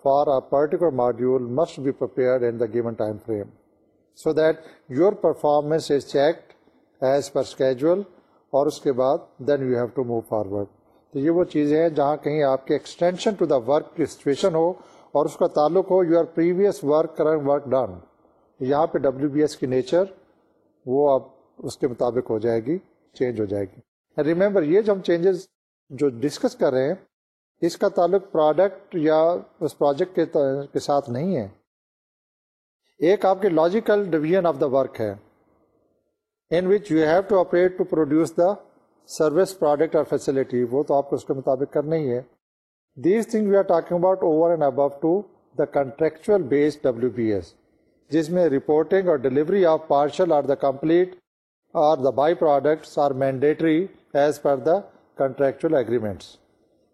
S1: for particular module must be so frame so that your performance is checked as per اس کے بعد then you have to move forward تو یہ وہ چیزیں ہیں جہاں کہیں آپ کے ایکسٹینشن ٹو دا ورک کی سچویشن ہو اور اس کا تعلق ہو you are previous work work done یہاں پہ ڈبلو بی ایس کی نیچر وہ اب اس کے مطابق ہو جائے گی چینج ہو جائے گی ریمبر یہ جو ہم چینجز جو ڈسکس کر رہے ہیں اس کا تعلق پروڈکٹ یا اس پروجیکٹ کے کے ساتھ نہیں ہے ایک آپ کے logical division of the work ہے in which you have to operate to produce the service product اور فیسلٹی وہ تو آپ کو اس کے مطابق کرنا ہی ہے these thing we are talking about over and above to the contractual base W B S جس میں رپورٹنگ اور delivery of partial or the complete or the by products are mandatory as per the contractual agreements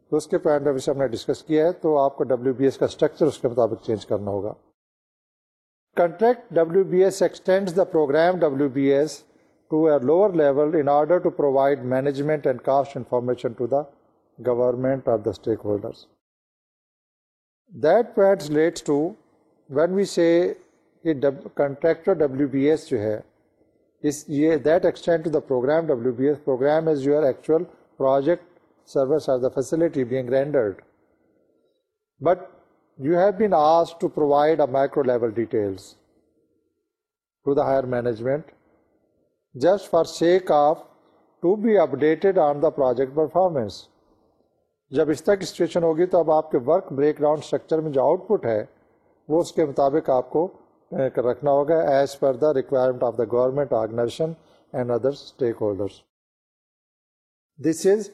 S1: تو اس کے پوائنٹ آف ویو سے ہم نے ڈسکس کیا ہے تو آپ کو ڈبلو بی ایس کا اسٹرکچر اس کے مطابق چینج کرنا ہوگا contract W B S extend the programme W B S to a lower level in order to provide management and cost information to the government of the stakeholders that point let's to when we see contractor W B S جو ہے اس یہ that extend to the programme W B S programme is you actual project service for the facility but you have on to project performance. جب اس طرح سچویشن ہوگی تو اب آپ کے ورک بریک اسٹرکچر میں جو آؤٹ پٹ ہے وہ اس کے مطابق آپ کو رکھنا ہوگا as per the requirement of the government organization and other stakeholders this is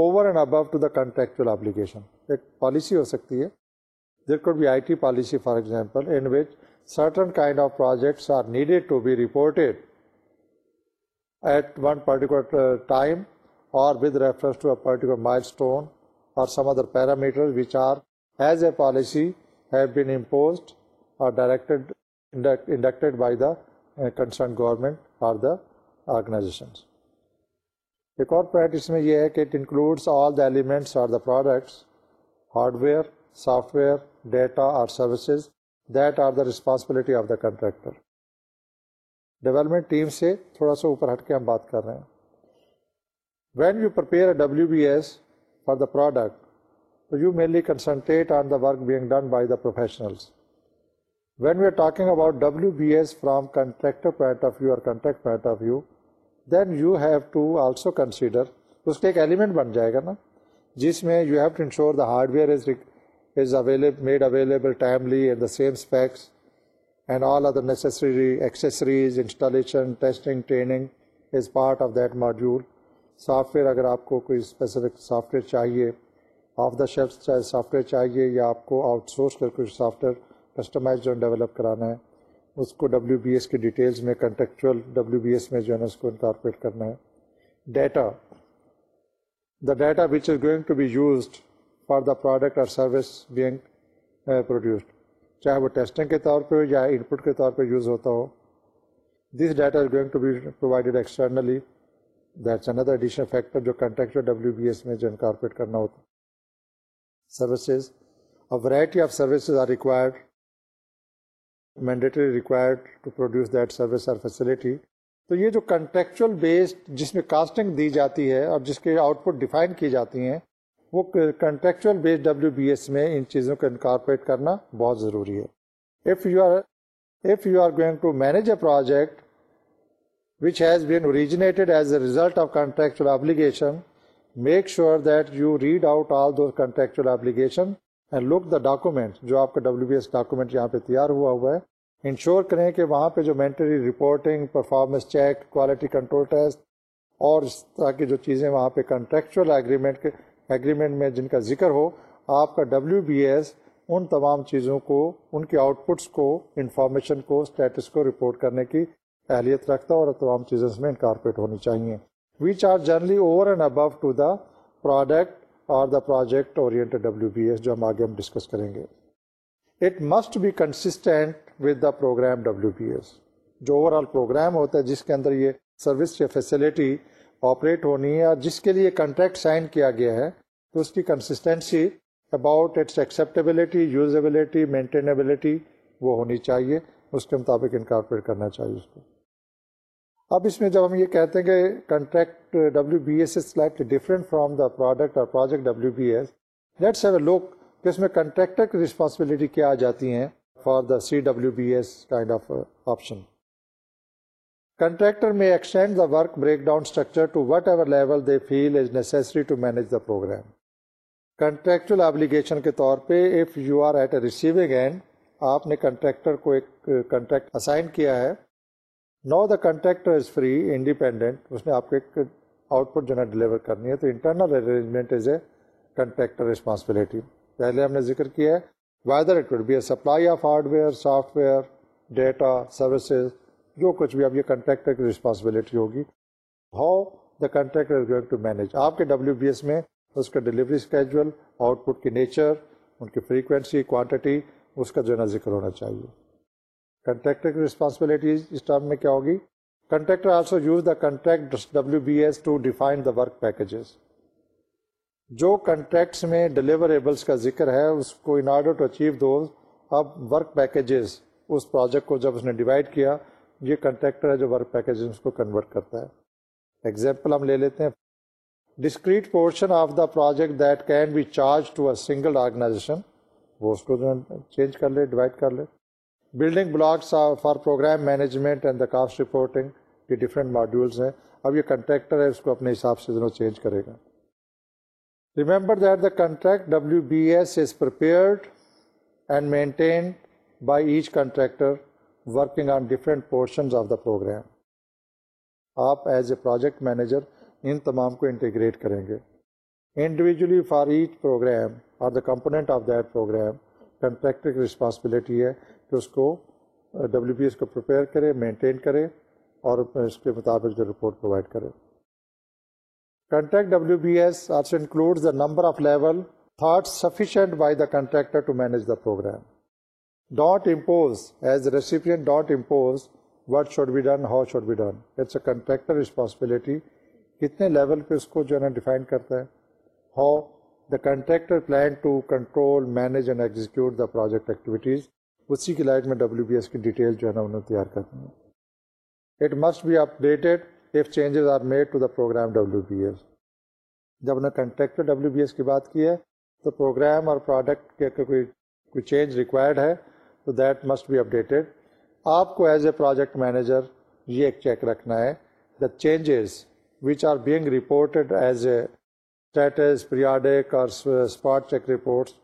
S1: over and above to the contractual application ایک پالیسی ہو سکتی ہے there could be I T policy for example in which certain kind of projects are needed to be reported at one particular time اور with reference to a particular milestone اور some other parameter which are as a policy have been imposed اور directed inducted by the concern government or the organizations ایک اور پوائنٹ اس میں یہ ہے کہ it includes all the elements or the products hardware software data اور services that are the responsibility of the contractor development team سے تھوڑا سا اوپر ہٹ کے ہم بات کر رہے ہیں when you prepare a W B S for the product تو you mainly concentrate on the work being done by the professionals when we are talking about W B S from contractor point of view اور contract point of view then you have to also consider اس کا ایک ایلیمنٹ بن جائے گا نا جس میں you have to ensure the hardware is is available made available timely and all other necessary accessories installation testing training is part of that module software اگر آپ کو کوئی اسپیسیفک سافٹ ویئر چاہیے آف دا شیلف چاہے سافٹ ویئر چاہیے یا آپ کو آؤٹ سورس کر کے سافٹ ویئر کسٹمائز ڈیولپ کرانا ہے اس کو ڈبلو بی ایس کی ڈیٹیلز میں کنٹیکچوئل ڈبلو بی ایس میں جو ہے نا اس کو انکارپوریٹ کرنا ہے data the data which is going to be used for the product اور سروس بینگ پروڈیوسڈ چاہے وہ ٹیسٹنگ کے طور پہ ہو یا ان پٹ کے طور پہ یوز ہوتا ہو this data is going to be provided externally that's another additional factor جو کنٹیکچوئل ڈبلو بی ایس میں جو انکارپوریٹ کرنا ہوتا services a variety of services are required mandatory required to produce that service facility تو یہ جو کنٹریکچوئل بیسڈ جس میں کاسٹنگ دی جاتی ہے اور جس کے آؤٹ پٹ ڈیفائن کی جاتی ہیں وہ contractual base W B S میں ان چیزوں کو انکارپوریٹ کرنا بہت ضروری ہے if if you you are are going to manage a project which has been originated as a result of contractual obligation make sure that you read out all those contractual obligation and look the document جو آپ کا ڈبلو بی ایس ڈاکومنٹ یہاں پہ تیار ہوا ہوا ہے انشور کریں کہ وہاں پہ جو مینٹری reporting performance check quality control test اور اس طرح کی جو چیزیں وہاں پہ کے اگریمنٹ میں جن کا ذکر ہو آپ کا ڈبلو بی ایس ان تمام چیزوں کو ان کے آؤٹ پٹس کو انفارمیشن کو اسٹیٹس کو رپورٹ کرنے کی اہلیت رکھتا ہے اور تمام چیزوں میں انکارپوریٹ ہونی چاہیے which are generally over and above to the product the project oriented W B S جو ہم آگے ہم ڈسکس کریں گے it must be consistent with the programme W B S جو اوور آل پروگرام ہوتا ہے جس کے اندر یہ سروس یا فیسلٹی آپریٹ ہونی ہے اور جس کے لیے کنٹریکٹ سائن کیا گیا ہے تو اس کی consistency about its acceptability usability maintainability وہ ہونی چاہیے اس کے مطابق انکارپوریٹ کرنا چاہیے اس کو اب اس میں جب ہم یہ کہتے ہیں کہ contract W B S is like different from the product اور project W B S let look اس میں کنٹریکٹر کی رسپانسبلٹی کیا آ جاتی ہیں for the C W B S kind of option contractor میں extend the work break down structure to whatever level they feel is to manage the programme contractual obligation کے طور پہ if you are at a receiving end آپ نے کنٹریکٹر کو ایک کنٹریکٹ uh, اسائن کیا ہے نو the contractor is free independent اس نے آپ کے آؤٹ پٹ جو ہے نا ڈلیور کرنی ہے تو internal arrangement is a contractor responsibility پہلے ہم نے ذکر کیا ہے whether it would be a supply of hardware software data services جو کچھ بھی اب یہ کنٹریکٹر کی رسپانسبلٹی ہوگی how the contractor is going to manage آپ کے ڈبلیو بی ایس میں اس کا ڈلیوری اسکیجول آؤٹ پٹ کی نیچر ان کی فریکوینسی کوانٹٹی اس کا جو ہے نا ذکر ہونا چاہیے کنٹریکٹر کی ریسپانسبلٹی اس ٹرم میں کیا ہوگی contractor also use the contract B S to define the work جو کنٹریکٹس میں ڈلیوریبلس کا ذکر ہے اس کو ان آرڈر ٹو اچیو اب ورک اس اس پروجیکٹ کو جب نے ڈیوائڈ کیا یہ کنٹریکٹر ہے جو ورک اس کو کنورٹ کرتا ہے ایگزامپل ہم لے لیتے ہیں discrete portion of the project that can be charge to a single organization وہ اس جو چینج کر لے ڈیوائڈ کر لے building blocks for programme management and the cost reporting یہ ڈفرینٹ ماڈیولس ہیں اب یہ کنٹریکٹر ہے اس کو اپنے حساب سے دونوں چینج کرے گا remember that the contract W B S is prepared and maintained by each contractor working on different portions of the programme آپ ایز اے پروجیکٹ مینیجر ان تمام کو انٹیگریٹ کریں گے انڈیویجولی فار ایچ پروگرام اور the component of that programme contractor کی رسپانسبلٹی ہے کہ اس کو ڈبلیو بی ایس کو پریپیئر کرے مینٹین کرے اور اس کے مطابق جو رپورٹ پرووائڈ کرے contract W B S include the number of level thought sufficient by the contractor to the programme that impose as impose what should be done how should be done it's a contractor responsibility کتنے لیول پہ اس کو جو ہے نا ڈیفائن کرتا ہے how the contractor plan to control manage and execute the project activities اسی کی لائٹ میں ڈبلو بی ایس کی ڈیٹیل جو ہے نا انہوں نے تیار کرنی ہے it must be up if changes are made to the programme B S جب انہوں نے کنٹریکٹ ڈبلو بی ایس کی بات کی ہے تو پروگرام اور پروڈکٹ کے کوئی کوئی چینج ریکوائرڈ ہے تو دیٹ مسٹ بی اپڈیٹڈ آپ کو ایز اے پروجیکٹ مینیجر یہ ایک چیک رکھنا ہے the changes which are being reported as a status اور اسپاٹ چیک رپورٹس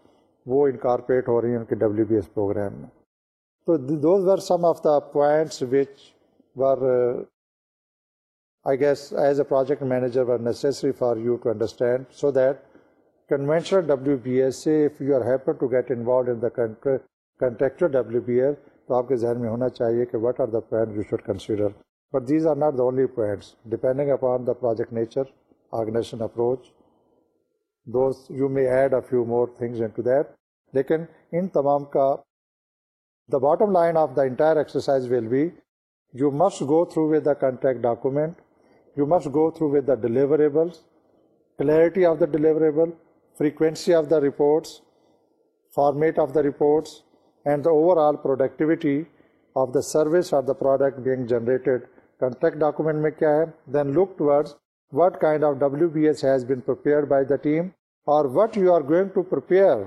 S1: وہ انکارپوریٹ ہو رہی ہیں ان کے ڈبلیو بی ایس پروگرام میں تو those were were some of the points which I guess as a project manager were for you to understand so that conventional آپ کے ذہن میں ہونا چاہیے کہ what consider but these are not points depending upon the project نیچرائزیشن approach دوست you may add a few more things to that لیکن ان تمام کا the bottom line of the entire exercise will be you must go through with the contract document you must go through with the deliverable clarity of the deliverable frequency of the reports format of the reports and the overall productivity of the service of the product being generated contract document میں کیا ہے then look word what kind of B S has been prepare by the team or what you are going to prepare.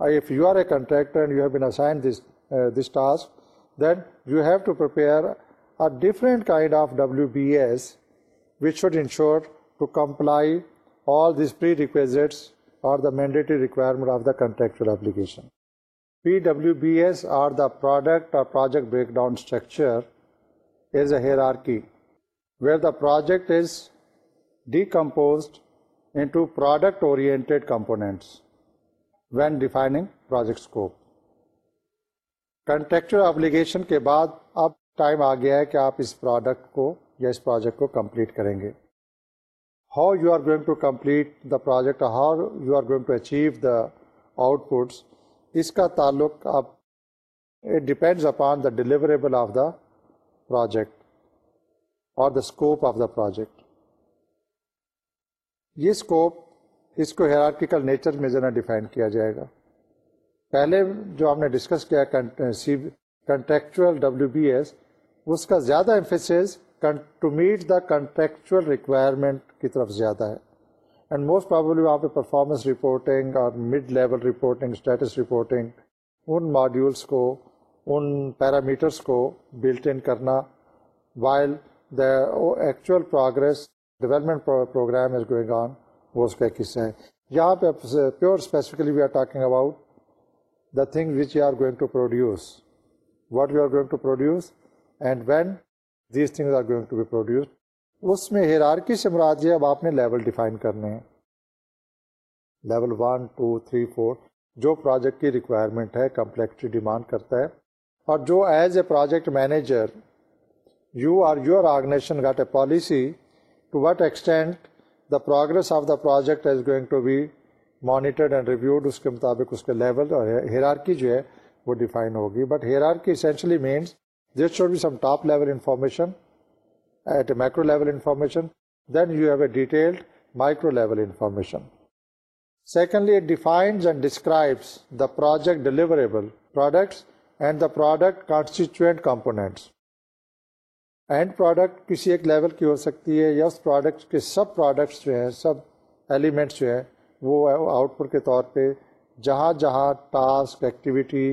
S1: Uh, if you are a contractor and you have been assigned this uh, task, then you have to prepare a different kind of WBS which should ensure to comply all these prerequisites or the mandatory requirement of the contractual obligation. PWBS, or the product or project breakdown structure, is a hierarchy where the project is decomposed into product oriented components when defining project scope contractor obligation کے بعد اب ٹائم آ گیا ہے کہ آپ اس پروڈکٹ کو یا اس پروجیکٹ کو کمپلیٹ کریں گے how you are going to complete the project how you are going to achieve the outputs اس کا تعلق آپ it depends upon the deliverable of the project اور the scope of the project یہ اسکوپ اس کو ہیرارکیکل نیچر میں ذرا ڈیفائن کیا جائے گا پہلے جو آپ نے ڈسکس کیا کنٹریکچوئل ڈبلیو بی ایس اس کا زیادہ to meet the contractual requirement کی طرف زیادہ ہے اینڈ موسٹ پرابلی وہاں پہ پرفارمنس رپورٹنگ اور mid level reporting status reporting ان ماڈیولس کو ان پیرامیٹرس کو بلٹ ان کرنا while the actual progress development programme is going on وہ اس کا ایک حصہ ہے یہاں پہ pure specifically we are talking about the thing which you are going to produce what you are going to produce and when these thing are going to be produce اس میں ہیرارکی سے مراد یہ اب آپ نے لیول ڈیفائن کرنے ہیں level one two three four جو پروجیکٹ کی ریکوائرمنٹ ہے کمپلیکسٹی ڈیمانڈ کرتا ہے اور جو as a project manager you are your organisation got a policy to what extent the progress of the project is going to be monitored and reviewed اس کے مطابق اس کے لیول اور ہیرارکی جو ہے وہ ڈیفائن ہوگی but hierarchy essentially means this should be some top level information at a micro level information then you have a detailed micro level information secondly it defines and describes the project deliverable products and the product constituent components and product کسی ایک لیول کی ہو سکتی ہے یا اس پروڈکٹ کے سب پروڈکٹس جو ہیں سب ایلیمنٹس جو ہیں وہ آؤٹ پٹ کے طور پہ جہاں جہاں task activity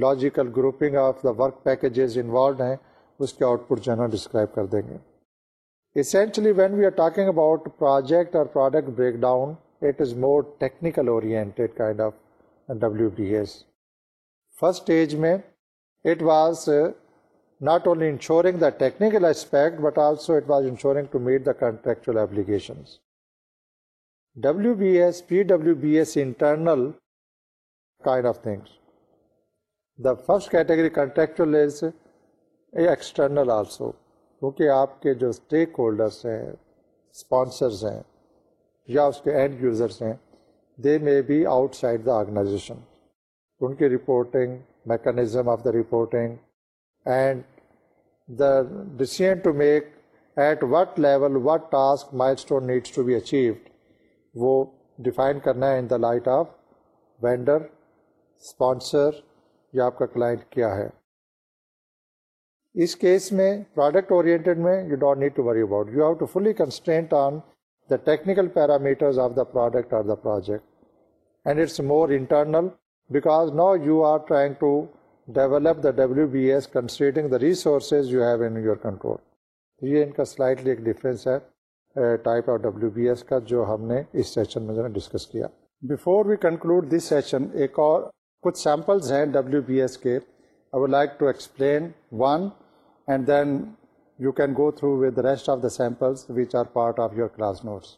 S1: logical grouping of the work packages involved ہیں اس کے آؤٹ پٹ جو ہے نا ڈسکرائب کر دیں گے essentially when we are talking about project اور product break down it is more technical oriented kind of W B S first stage میں it was not only ensuring the technical aspect, but also it was ensuring to meet the contractual obligations. WBS, PWBS internal kind of things. The first category contractual is external also. کیونکہ آپ کے جو اسٹیک ہولڈرس ہیں اسپانسرز ہیں یا اس کے اینڈ یوزرس ہیں they may be out side the organization ان کی reporting mechanism of the reporting and decision to make at what level what task milestone needs to be achieved وہ ڈیفائن کرنا ہے in the light of vendor sponsor یا آپ کا کلائنٹ کیا ہے اس کیس میں پروڈکٹ اورینٹیڈ میں you don't need to worry about you have to fully constant on the technical parameters of the product are the project and it's more internal because now you are trying to develop the W B S the resources you have in your control یہ ان کا سلائٹلی ایک ڈفرینس ہے type of W B S کا جو ہم نے اس سیشن میں جو ہے ڈسکس کیا before we conclude this session ایک اور کچھ سیمپلز ہیں ڈبلو بی ایس کے I would like to explain one and then you can go through with rest of the samples which are part of your class notes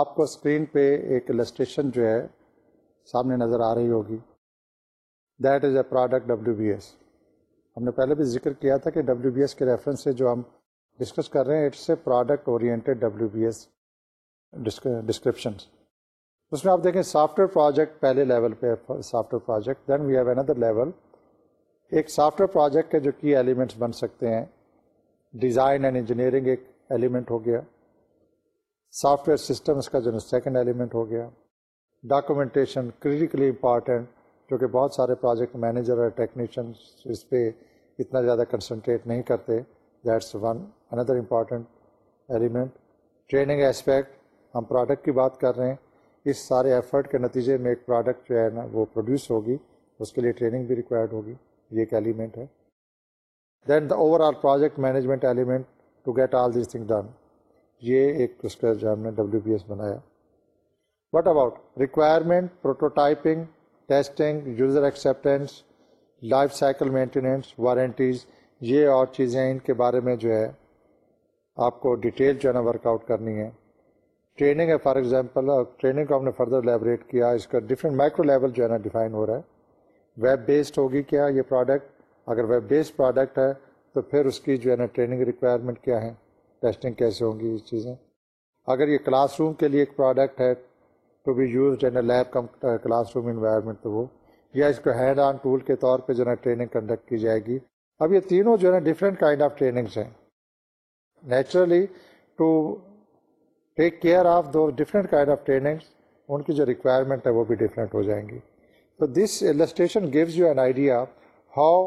S1: آپ کو اسکرین پہ ایک السٹریشن جو ہے سامنے نظر آ رہی ہوگی that is a product W B S ہم نے پہلے بھی ذکر کیا تھا کہ ڈبلو بی ایس کے ریفرنس سے جو ہم ڈسکس کر رہے ہیں it's a product oriented W B S description اس میں آپ دیکھیں سافٹ ویئر پروجیکٹ پہلے لیول پہ software project then we have another level ایک سافٹ ویئر پروجیکٹ کے جو کی ایلیمنٹس بن سکتے ہیں ڈیزائن اینڈ انجینئرنگ ایک ایلیمنٹ ہو گیا سافٹ ویئر سسٹم اس کا جو ہے سیکنڈ ایلیمنٹ ہو گیا ڈاکومنٹیشن کریٹیکلی امپارٹینٹ کیونکہ بہت سارے پروجیکٹ مینیجر اور ٹیکنیشینس اس پہ اتنا زیادہ کنسنٹریٹ نہیں کرتے that's one another important element training aspect ہم پروڈکٹ کی بات کر رہے ہیں اس سارے ایفرٹ کے نتیجے میں ایک پروڈکٹ جو ہے نا وہ پروڈیوس ہوگی اس کے لیے ٹریننگ بھی ریکوائرڈ ہوگی یہ ایک ایلیمنٹ ہے then the overall project management element to get all this thing done یہ ایک اس کا جو ہم نے ڈبلیو بی ایس بنایا what about requirement prototyping testing user acceptance life cycle maintenance warranties یہ اور چیزیں ان کے بارے میں جو ہے آپ کو ڈیٹیل جو ہے نا ورک آؤٹ کرنی ہے ٹریننگ ہے فار ایگزامپل ٹریننگ کو ہم نے فردر لیبریٹ کیا اس کا ڈفرینٹ مائکرو لیول جو ہے نا ڈیفائن ہو رہا ہے ویب بیسڈ ہوگی کیا یہ پروڈکٹ اگر ویب بیسڈ پروڈکٹ ہے تو پھر اس کی جو ہے نا ٹریننگ ریکوائرمنٹ کیا ہے ٹیسٹنگ کیسے ہوں گی یہ چیزیں اگر یہ کلاس روم کے لیے ایک پروڈکٹ ہے to be used in a labour classroom environment وہ یا اس کو ہینڈ آن ٹول کے طور پہ جو ہے ٹریننگ کنڈکٹ کی جائے گی اب یہ تینوں جو ہے نا ڈفرینٹ کائنڈ آف ٹریننگس ہیں naturally to take care of دو ڈفرینٹ کائنڈ آف ٹریننگس ان کی جو ریکوائرمنٹ ہے وہ بھی ڈفرینٹ ہو جائیں گی تو this illustration gives you an idea how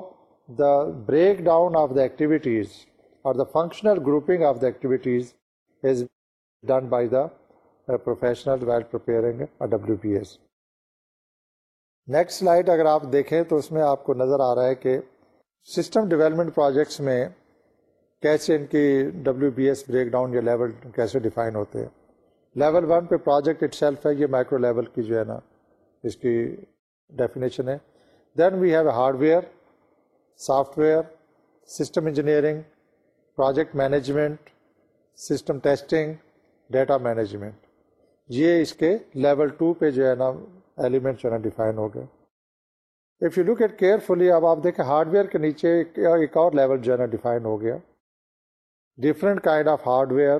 S1: the break down of the activities اور the functional grouping of the activities is done by the professional well preparing W W S next slide اگر آپ دیکھیں تو اس میں آپ کو نظر آ رہا ہے کہ سسٹم ڈیولپمنٹ پروجیکٹس میں کیسے ان کی W B S break down یا لیول کیسے ڈیفائن ہوتے ہیں لیول ون پہ پروجیکٹ اٹ سیلف ہے یہ مائکرو لیول کی جو ہے نا اس کی ڈیفینیشن ہے then we have hardware software system engineering project management system testing data management یہ اس کے لیول ٹو پہ جو ہے نا ایلیمنٹ جو ہے نا ڈیفائن ہو گیا if you look at carefully اب آپ دیکھیں ہارڈ ویئر کے نیچے ایک اور لیول جو ہے نا ڈیفائن ہو گیا different kind of hardware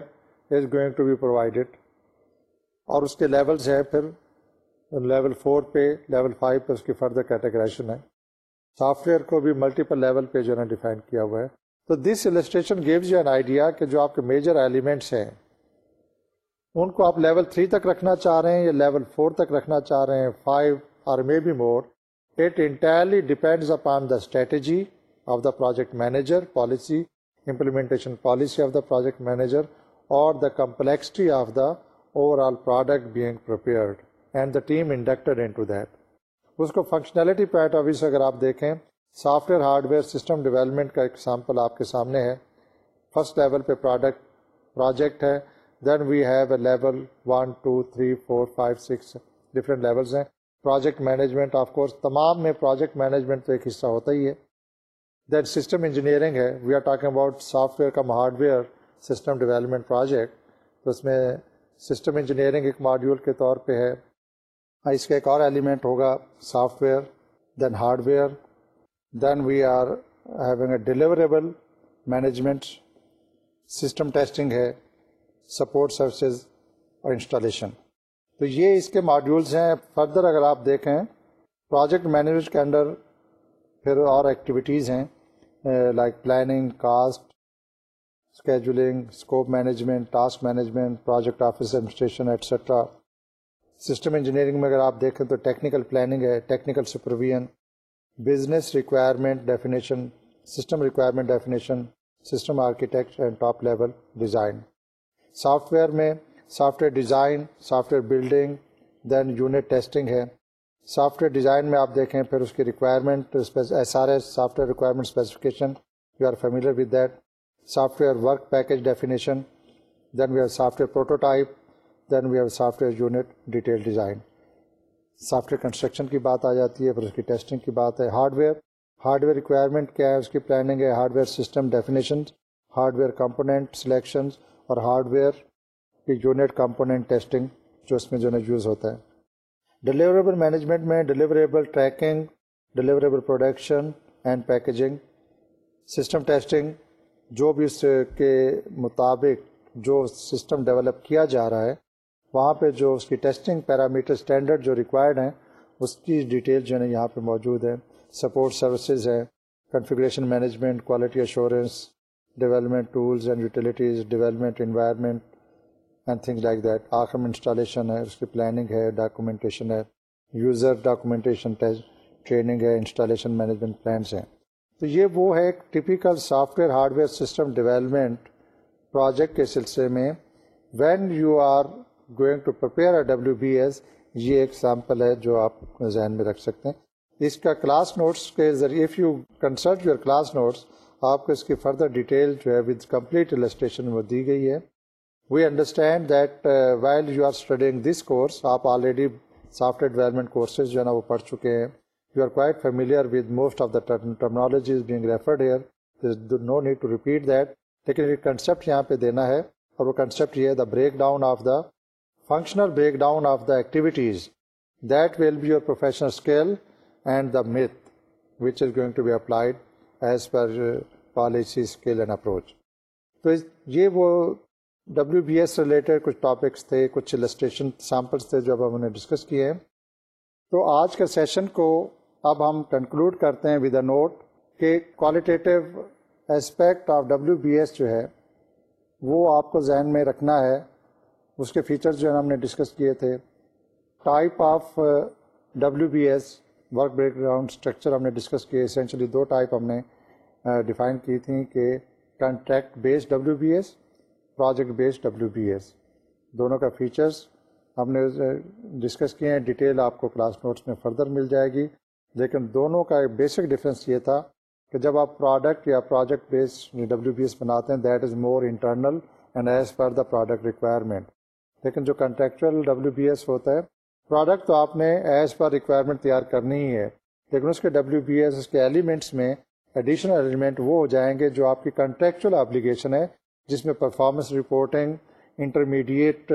S1: is going to be provided اور اس کے لیولز ہیں پھر لیول فور پہ لیول فائیو پہ اس کی فردر کیٹیگریشن ہے سافٹ ویئر کو بھی ملٹیپل لیول پہ جو ہے نا ڈیفائن کیا ہوا ہے تو this illustration gives you an idea کہ جو آپ کے میجر ایلیمنٹس ہیں ان کو آپ لیول 3 تک رکھنا چاہ رہے ہیں یا لیول 4 تک رکھنا چاہ رہے ہیں فائیو اور may be more it entirely depends upon the strategy of the project manager policy implementation policy of the project manager اور the complexity of the overall product being prepared and the team inducted into that اس کو فنکشنالٹی پیٹ آفیس اگر آپ دیکھیں software hardware system development کا ایک سیمپل آپ کے سامنے ہے فرسٹ لیول پہ پروڈکٹ پروجیکٹ ہے then we have a level one two three four five six different levels ہیں پروجیکٹ مینجمنٹ آف کورس تمام میں پروجیکٹ مینجمنٹ تو ایک حصہ ہوتا ہی ہے دین سسٹم انجینئرنگ ہے we are talking about software cum hardware system development project تو اس میں سسٹم انجینئرنگ ایک ماڈیول کے طور پہ ہے اس کا ایک اور ایلیمنٹ ہوگا software then hardware then we are having a deliverable management system testing ہے سپورٹ سروسز اور انسٹالیشن تو یہ اس کے ماڈیولس ہیں فردر اگر آپ دیکھیں پروجیکٹ مینیجر کے انڈر پھر اور ایکٹیویٹیز ہیں like planning cost scheduling scope management task management project office administration etcetera system engineering میں اگر آپ دیکھیں تو ٹیکنیکل پلاننگ ہے technical supervision business requirement definition system requirement definition system architecture and top level design software میں software design software building then unit testing ہے سافٹ ویئر ڈیزائن میں آپ دیکھیں پھر اس کی requirement S R S software requirement specification you are familiar with that software work package definition then we have software prototype then we have software unit detail design software construction کی بات آ جاتی ہے پھر اس کی ٹیسٹنگ کی بات ہے hardware hardware requirement کیا ہے اس کی پلاننگ ہے hardware system definition hardware component selections اور ہارڈ ویئر کی یونٹ کمپوننٹ ٹیسٹنگ جو اس میں جو ہے یوز ہوتا ہے ڈلیوریبل مینجمنٹ میں deliverable tracking deliverable production and packaging system testing جو بھی اس کے مطابق جو سسٹم ڈیولپ کیا جا رہا ہے وہاں پہ جو اس کی ٹیسٹنگ پیرامیٹر اسٹینڈرڈ جو ریکوائرڈ ہیں اس کی ڈیٹیل جو ہے یہاں پہ موجود ہیں سپورٹ سروسز ہیں configuration management quality assurance development tools and utilities development environment and thing like that آخر میں انسٹالیشن ہے اس کی پلاننگ ہے ڈاکومنٹیشن ہے یوزر ڈاکومنٹیشن ٹریننگ ہے انسٹالیشن مینجمنٹ پلانس ہیں تو یہ وہ ہے ایک typical software hardware system development project کے سلسلے میں when you are going to prepare a W B S یہ ایک سیمپل ہے جو آپ ذہن میں رکھ سکتے ہیں اس کا کلاس نوٹس کے ذریعے if you consult your class notes آپ کو اس کی فردر ڈیٹیل جو ہے ود السٹریشن میں دی گئی ہے we understand that while you are studying this course آپ already software development courses جو ہے نا وہ پڑھ چکے ہیں you are quite familiar with most of the terminologies being referred here no need to repeat that لیکن کنسیپٹ یہاں پہ دینا ہے اور وہ کنسیپٹ یہ ہے the break down of the functional break down of the activities that will be your professional skill and the math which is going to be applied as per policy skill and approach تو یہ وہ ڈبلیو بی ایس ریلیٹڈ کچھ ٹاپکس تھے کچھ السٹریشن سیمپلس تھے جو اب ہم نے ڈسکس کیے ہیں تو آج کے سیشن کو اب ہم کنکلوڈ کرتے ہیں ود اے نوٹ کہ qualitative aspect of W B S جو ہے وہ آپ کو ذہن میں رکھنا ہے اس کے فیچرز جو ہے ہم نے ڈسکس کیے تھے type of W B S work break ground structure ہم نے ڈسکس کیے اسینشلی دو ٹائپ ہم نے ڈیفائن کی تھیں کہ contract base W B S project base W B S دونوں کا فیچرز ہم نے ڈسکس کیے ہیں ڈیٹیل آپ کو کلاس نوٹس میں فردر مل جائے گی لیکن دونوں کا ایک بیسک ڈفرینس یہ تھا کہ جب آپ پروڈکٹ یا project base W B S بناتے ہیں that is more internal and as per the product requirement لیکن جو کنٹریکچل ڈبلیو بی ایس ہوتا ہے پروڈکٹ تو آپ نے ایز پر ریکوائرمنٹ تیار کرنی ہی ہے لیکن اس کے ڈبلو بی ایس اس کے ایلیمنٹس میں ایڈیشنل ارینجمنٹ وہ ہو جائیں گے جو آپ کی کنٹریکچوئل اپلیکیشن ہے جس میں performance reporting intermediate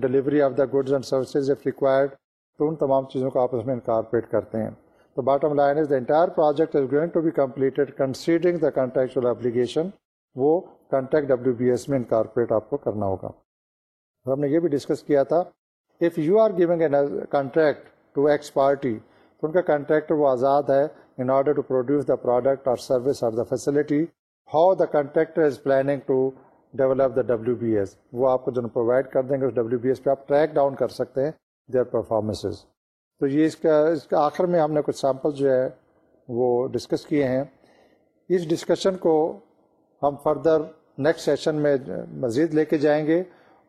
S1: delivery of the goods and services if required تو ان تمام چیزوں کو آپ اس میں انکارپریٹ کرتے ہیں تو bottom line is is the the entire project going to be application وہ کنٹیکٹ ڈبلیو بی ایس میں انکارپوریٹ آپ کو کرنا ہوگا ہم نے یہ بھی ڈسکس کیا تھا if you are giving a contract to X party تو ان کا کنٹریکٹ وہ آزاد ہے in order to produce the product or service of the facility, how the contractor is planning to develop the WBS. وہ آپ کو جو پرووائڈ کر دیں گے اس ڈبلو بی ایس پہ آپ ٹریک ڈاؤن کر سکتے ہیں دیئر پرفارمنسز تو یہ اس کا اس کا آخر میں ہم نے کچھ سیمپل جو ہے وہ ڈسکس کیے ہیں اس ڈسکشن کو ہم فردر نیکسٹ سیشن میں مزید لے کے جائیں گے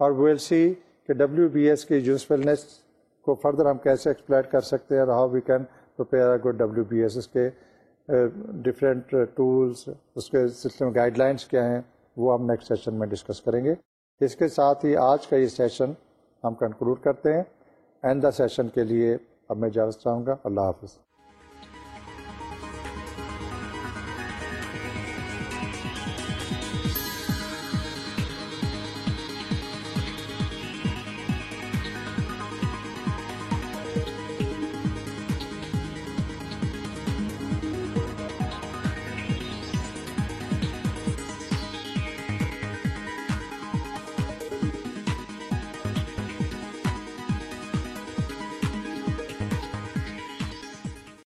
S1: اور ویل سی کہ ڈبلیو بی ایس کی یوزفلنیس کو فردر ہم کیسے ایکسپلائٹ کر سکتے ہیں اور ہاؤ وی کین تو پیارا go W B S S کے ڈفرینٹ ٹولس اس کے سلسلے میں گائڈ لائنس کیا ہیں وہ ہم نیکسٹ سیشن میں ڈسکس کریں گے اس کے ساتھ ہی آج کا یہ سیشن ہم کنکلوڈ کرتے ہیں اینڈ دا سیشن کے لیے اب میں اجازت چاہوں گا اللہ حافظ